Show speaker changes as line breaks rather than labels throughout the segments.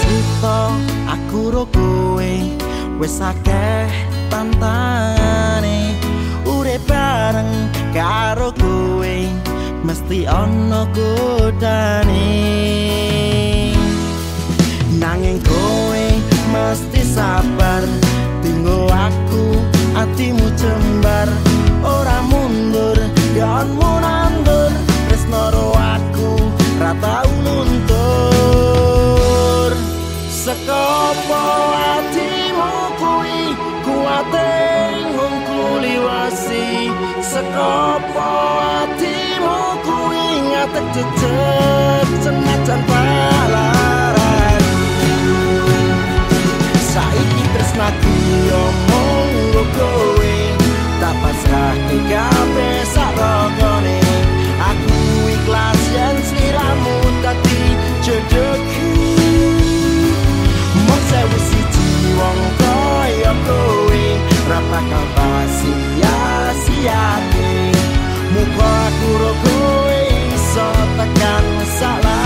cerita aku ro kowe wis akeh tantane. Urip bareng karo kowe mesti ana godane. Nanging kowe mesti sabar tinggo aku atimu cembar ora mu sekopo atimu kuwi kuate ngungkuli wasi sekopo atimu kuwi ngatek jejeg senajan palaran. Saiki tresnaku yo monggo kowe tak pasrah ke bakal sia-siake muga aku ro kowe iso tekan salawase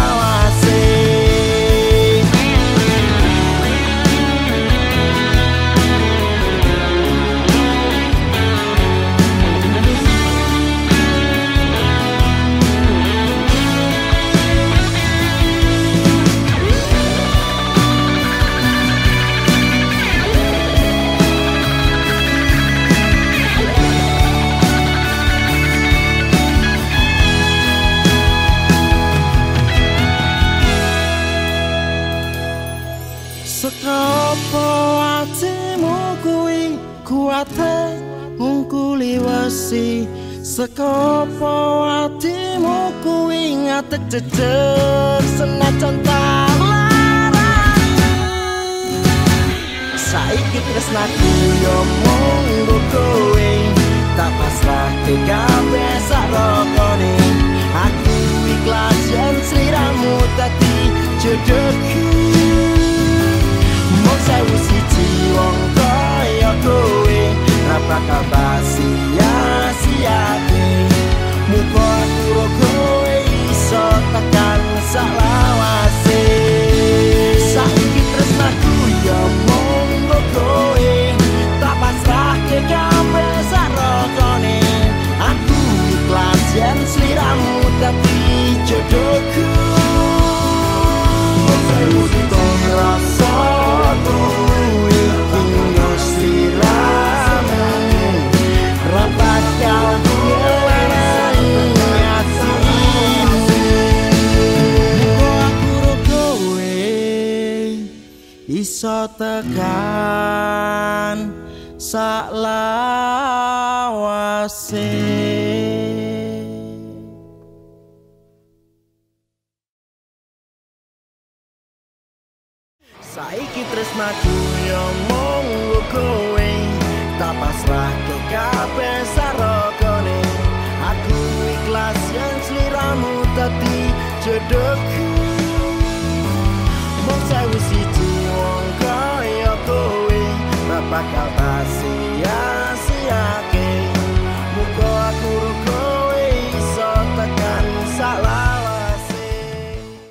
kuate ngungkuli wesi Sekopo atimu kuwi ngatek jejeg senajan tak Saiki tresnaku yo monggo kowe tak pasrah kabeh sarokone Aku bakal sia-siake Muga aku ro kowe iso tekan salawase Saiki tresnaku ya monggo kowe. Tak pasrahke kabeh sarokone Aku ikhlas yen sliramu dadi jodohku iso tekan saklawase. Saiki tresnaku yo monggo kowe tak pasrah ke kabeh sarokone aku ikhlas yen sliramu dadi jodohku. Mung sewu siji acabasse.